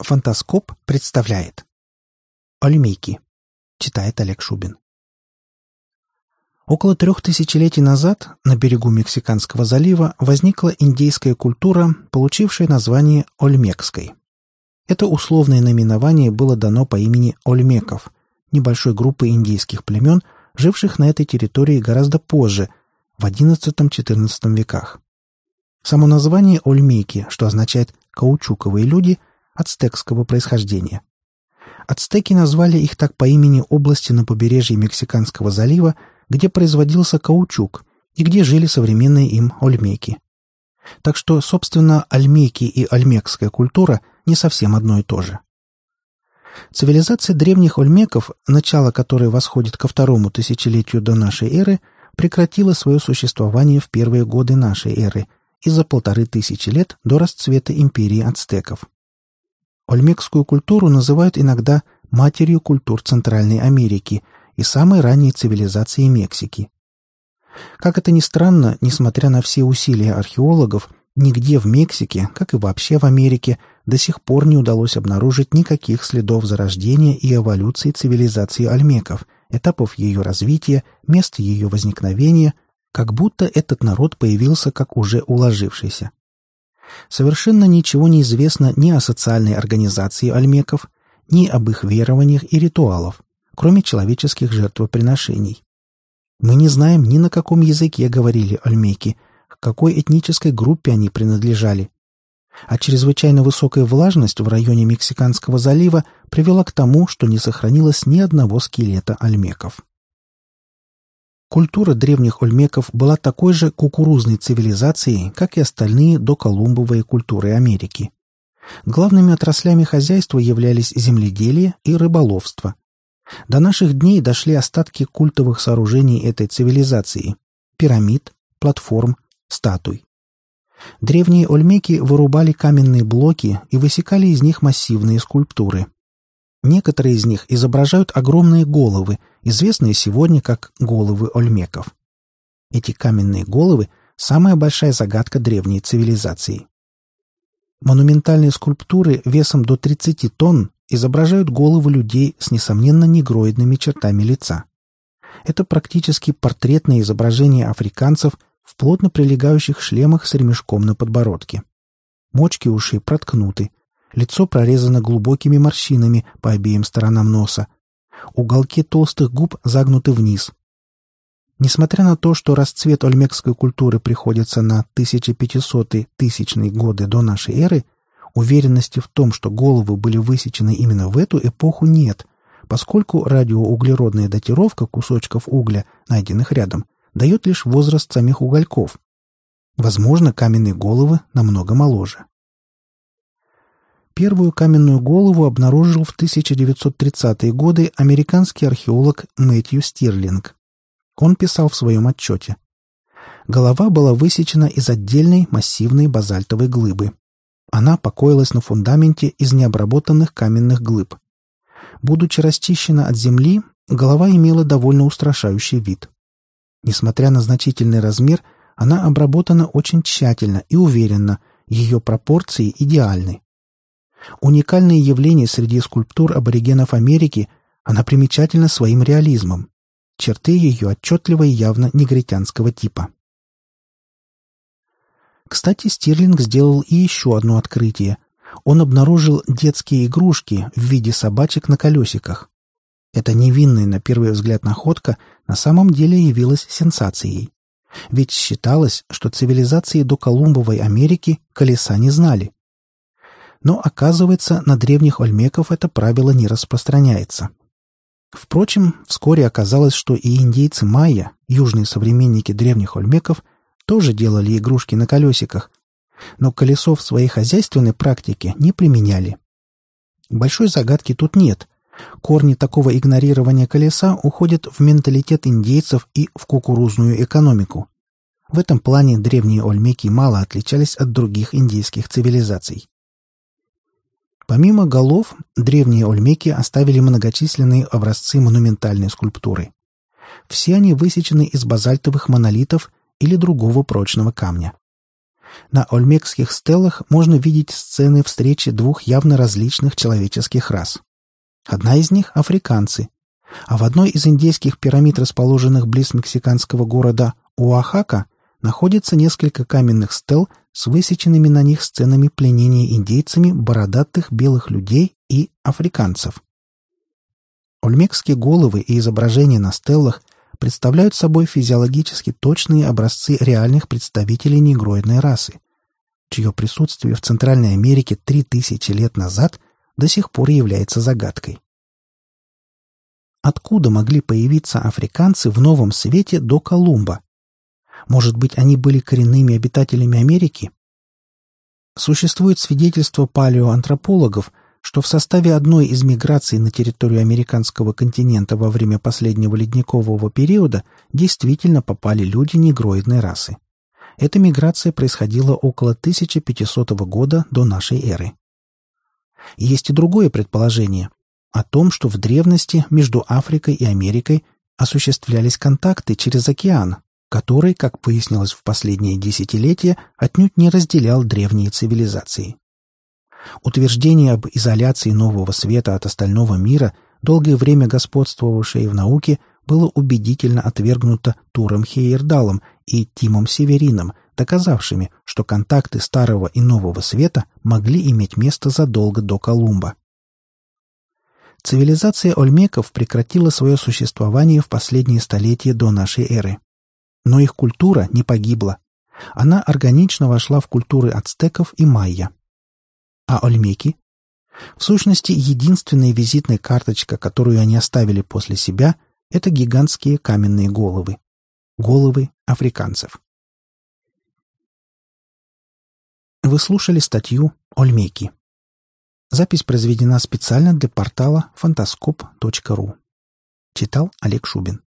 Фантаскоп представляет Ольмейки. Читает Олег Шубин. Около трех тысячелетий назад на берегу Мексиканского залива возникла индейская культура, получившая название Ольмекской. Это условное наименование было дано по имени Ольмеков, небольшой группы индейских племен, живших на этой территории гораздо позже, в XI-XIV веках. Само название Ольмейки, что означает «каучуковые люди», ацтекского происхождения. Ацтеки назвали их так по имени области на побережье Мексиканского залива, где производился каучук и где жили современные им ольмеки. Так что, собственно, ольмейки и ольмекская культура не совсем одно и то же. Цивилизация древних ольмеков, начало которой восходит ко второму тысячелетию до нашей эры, прекратила свое существование в первые годы нашей эры и за полторы тысячи лет до расцвета империи ацтеков. Ольмекскую культуру называют иногда матерью культур Центральной Америки и самой ранней цивилизации Мексики. Как это ни странно, несмотря на все усилия археологов, нигде в Мексике, как и вообще в Америке, до сих пор не удалось обнаружить никаких следов зарождения и эволюции цивилизации ольмеков, этапов ее развития, мест ее возникновения, как будто этот народ появился как уже уложившийся. Совершенно ничего не известно ни о социальной организации альмеков, ни об их верованиях и ритуалах, кроме человеческих жертвоприношений. Мы не знаем ни на каком языке говорили альмеки, к какой этнической группе они принадлежали. А чрезвычайно высокая влажность в районе Мексиканского залива привела к тому, что не сохранилось ни одного скелета альмеков. Культура древних ольмеков была такой же кукурузной цивилизацией, как и остальные доколумбовые культуры Америки. Главными отраслями хозяйства являлись земледелие и рыболовство. До наших дней дошли остатки культовых сооружений этой цивилизации – пирамид, платформ, статуй. Древние ольмеки вырубали каменные блоки и высекали из них массивные скульптуры. Некоторые из них изображают огромные головы, известные сегодня как головы ольмеков. Эти каменные головы – самая большая загадка древней цивилизации. Монументальные скульптуры весом до 30 тонн изображают головы людей с несомненно негроидными чертами лица. Это практически портретное изображение африканцев в плотно прилегающих шлемах с ремешком на подбородке. Мочки ушей проткнуты – Лицо прорезано глубокими морщинами по обеим сторонам носа. Уголки толстых губ загнуты вниз. Несмотря на то, что расцвет ольмекской культуры приходится на 1500-1000 годы до нашей эры, уверенности в том, что головы были высечены именно в эту эпоху, нет, поскольку радиоуглеродная датировка кусочков угля, найденных рядом, дает лишь возраст самих угольков. Возможно, каменные головы намного моложе. Первую каменную голову обнаружил в 1930-е годы американский археолог Мэтью Стирлинг. Он писал в своем отчете. Голова была высечена из отдельной массивной базальтовой глыбы. Она покоилась на фундаменте из необработанных каменных глыб. Будучи расчищена от земли, голова имела довольно устрашающий вид. Несмотря на значительный размер, она обработана очень тщательно и уверенно, ее пропорции идеальны. Уникальное явление среди скульптур аборигенов Америки, она примечательна своим реализмом. Черты ее отчетливо и явно негритянского типа. Кстати, Стирлинг сделал и еще одно открытие. Он обнаружил детские игрушки в виде собачек на колесиках. Эта невинная на первый взгляд находка на самом деле явилась сенсацией. Ведь считалось, что цивилизации до Колумбовой Америки колеса не знали. Но, оказывается, на древних ольмеков это правило не распространяется. Впрочем, вскоре оказалось, что и индейцы майя, южные современники древних ольмеков, тоже делали игрушки на колесиках, но колесо в своей хозяйственной практике не применяли. Большой загадки тут нет. Корни такого игнорирования колеса уходят в менталитет индейцев и в кукурузную экономику. В этом плане древние ольмеки мало отличались от других индейских цивилизаций. Помимо голов, древние ольмеки оставили многочисленные образцы монументальной скульптуры. Все они высечены из базальтовых монолитов или другого прочного камня. На ольмекских стелах можно видеть сцены встречи двух явно различных человеческих рас. Одна из них — африканцы, а в одной из индейских пирамид, расположенных близ мексиканского города Уахака, находится несколько каменных стел с высеченными на них сценами пленения индейцами бородатых белых людей и африканцев. Ольмекские головы и изображения на стеллах представляют собой физиологически точные образцы реальных представителей негроидной расы, чье присутствие в Центральной Америке 3000 лет назад до сих пор является загадкой. Откуда могли появиться африканцы в Новом Свете до Колумба? Может быть, они были коренными обитателями Америки? Существует свидетельство палеоантропологов, что в составе одной из миграций на территорию американского континента во время последнего ледникового периода действительно попали люди негроидной расы. Эта миграция происходила около 1500 года до нашей эры. Есть и другое предположение о том, что в древности между Африкой и Америкой осуществлялись контакты через океан, который, как выяснилось в последние десятилетия, отнюдь не разделял древние цивилизации. Утверждение об изоляции нового света от остального мира, долгое время господствовавшее в науке, было убедительно отвергнуто Туром Хейердалом и Тимом Северином, доказавшими, что контакты старого и нового света могли иметь место задолго до Колумба. Цивилизация ольмеков прекратила свое существование в последние столетия до нашей эры. Но их культура не погибла. Она органично вошла в культуры ацтеков и майя. А ольмеки? В сущности, единственная визитная карточка, которую они оставили после себя, это гигантские каменные головы. Головы африканцев. Вы слушали статью «Ольмеки». Запись произведена специально для портала фантаскоп.ру. Читал Олег Шубин.